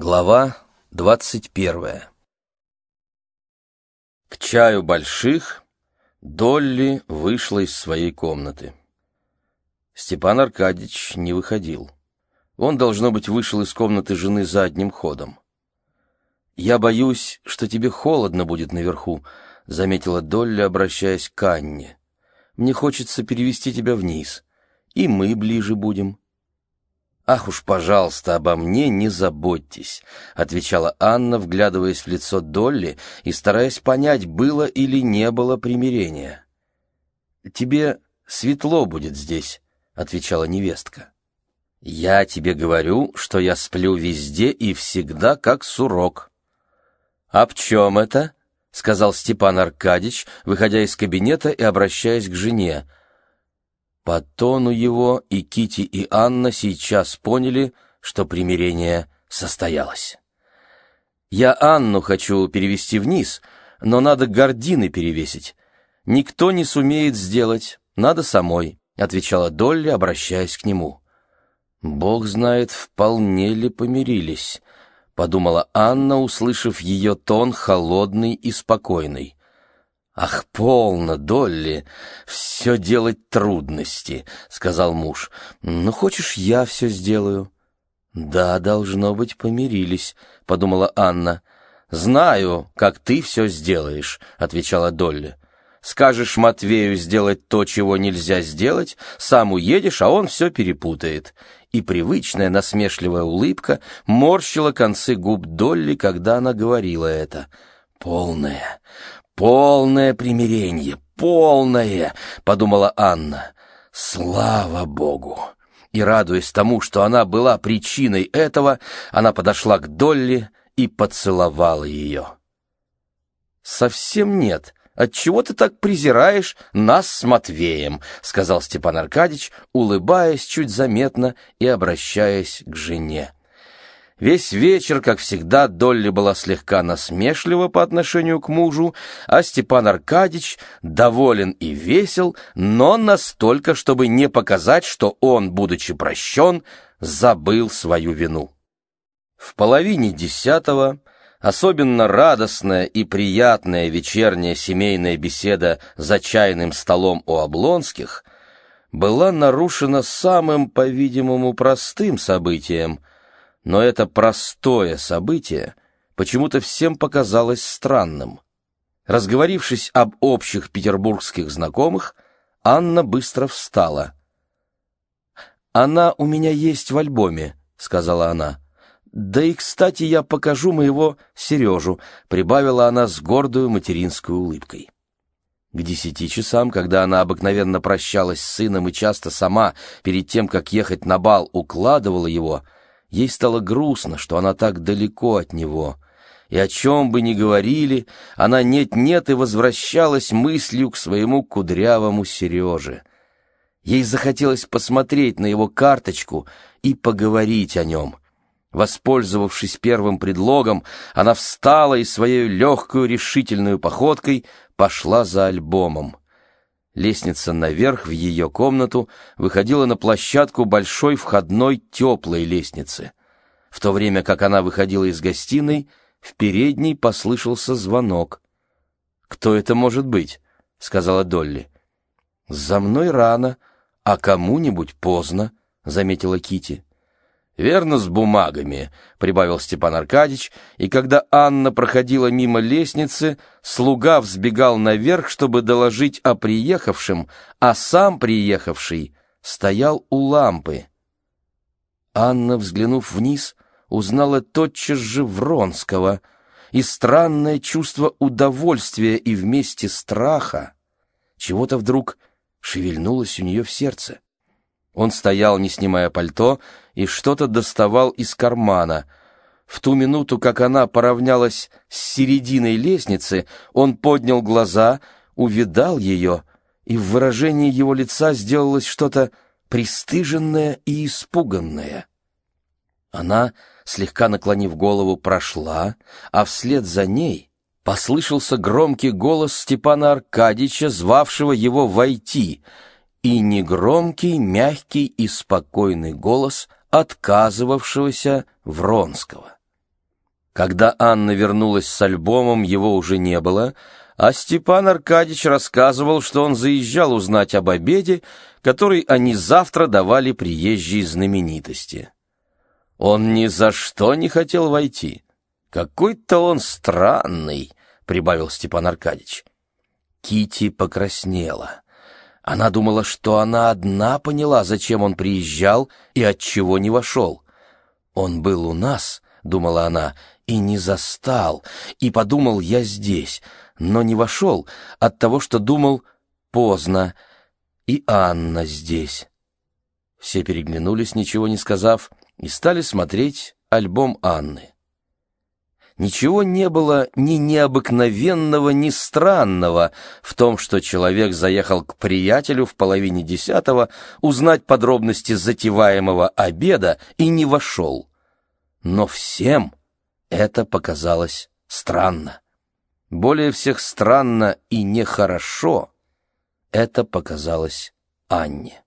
Глава двадцать первая К чаю больших Долли вышла из своей комнаты. Степан Аркадьевич не выходил. Он, должно быть, вышел из комнаты жены задним ходом. «Я боюсь, что тебе холодно будет наверху», — заметила Долли, обращаясь к Анне. «Мне хочется перевести тебя вниз, и мы ближе будем». «Ах уж, пожалуйста, обо мне не заботьтесь», — отвечала Анна, вглядываясь в лицо Долли и стараясь понять, было или не было примирения. «Тебе светло будет здесь», — отвечала невестка. «Я тебе говорю, что я сплю везде и всегда как сурок». «Об чем это?» — сказал Степан Аркадьич, выходя из кабинета и обращаясь к жене — по тону его и Кити и Анна сейчас поняли, что примирение состоялось. «Я Анну хочу перевести вниз, но надо гордины перевесить. Никто не сумеет сделать, надо самой», — отвечала Долли, обращаясь к нему. «Бог знает, вполне ли помирились», — подумала Анна, услышав ее тон холодный и спокойный. «Ах, полно, Долли, все делать трудности», — сказал муж. «Ну, хочешь, я все сделаю?» «Да, должно быть, помирились», — подумала Анна. «Знаю, как ты все сделаешь», — отвечала Долли. «Скажешь Матвею сделать то, чего нельзя сделать, сам уедешь, а он все перепутает». И привычная насмешливая улыбка морщила концы губ Долли, когда она говорила это. «Полная, «Полное примирение, полное!» — подумала Анна. «Слава Богу!» И, радуясь тому, что она была причиной этого, она подошла к Долли и поцеловала ее. «Совсем нет. Отчего ты так презираешь нас с Матвеем?» — сказал Степан Аркадьевич, улыбаясь чуть заметно и обращаясь к жене. Весь вечер, как всегда, Долли была слегка насмешлива по отношению к мужу, а Степан Аркадьевич доволен и весел, но настолько, чтобы не показать, что он, будучи прощен, забыл свою вину. В половине десятого особенно радостная и приятная вечерняя семейная беседа за чайным столом у Облонских была нарушена самым, по-видимому, простым событием — но это простое событие почему-то всем показалось странным. Разговорившись об общих петербургских знакомых, Анна быстро встала. «Она у меня есть в альбоме», — сказала она. «Да и, кстати, я покажу моего Сережу», — прибавила она с гордой материнской улыбкой. К десяти часам, когда она обыкновенно прощалась с сыном и часто сама, перед тем, как ехать на бал, укладывала его — Ей стало грустно, что она так далеко от него. И о чем бы ни говорили, она нет-нет и возвращалась мыслью к своему кудрявому Сереже. Ей захотелось посмотреть на его карточку и поговорить о нем. Воспользовавшись первым предлогом, она встала и своей легкую решительную походкой пошла за альбомом. Лестница наверх в ее комнату выходила на площадку большой входной теплой лестницы. В то время как она выходила из гостиной, в передней послышался звонок. «Кто это может быть?» — сказала Долли. «За мной рано, а кому-нибудь поздно», — заметила Кити. «Верно, с бумагами», — прибавил Степан Аркадьевич, и когда Анна проходила мимо лестницы, слуга взбегал наверх, чтобы доложить о приехавшем, а сам приехавший стоял у лампы. Анна, взглянув вниз, узнала тотчас же Вронского, и странное чувство удовольствия и вместе страха чего-то вдруг шевельнулось у нее в сердце. Он стоял, не снимая пальто, и что-то доставал из кармана. В ту минуту, как она поравнялась с серединой лестницы, он поднял глаза, увидал ее, и в выражении его лица сделалось что-то пристыженное и испуганное. Она, слегка наклонив голову, прошла, а вслед за ней послышался громкий голос Степана Аркадьевича, звавшего его войти — и негромкий, мягкий и спокойный голос отказывавшегося Вронского. Когда Анна вернулась с альбомом, его уже не было, а Степан Аркадьевич рассказывал, что он заезжал узнать об обеде, который они завтра давали приезжие знаменитости. Он ни за что не хотел войти. Какой-то он странный, прибавил Степан Аркадьевич. Кити покраснела. Она думала, что она одна поняла, зачем он приезжал и от чего не вошел. Он был у нас, думала она, и не застал, и подумал, я здесь, но не вошел от того, что думал поздно, и Анна здесь. Все переглянулись, ничего не сказав, и стали смотреть альбом Анны. Ничего не было ни необыкновенного, ни странного в том, что человек заехал к приятелю в половине десятого узнать подробности затеваемого обеда и не вошел. Но всем это показалось странно. Более всех странно и нехорошо это показалось Анне.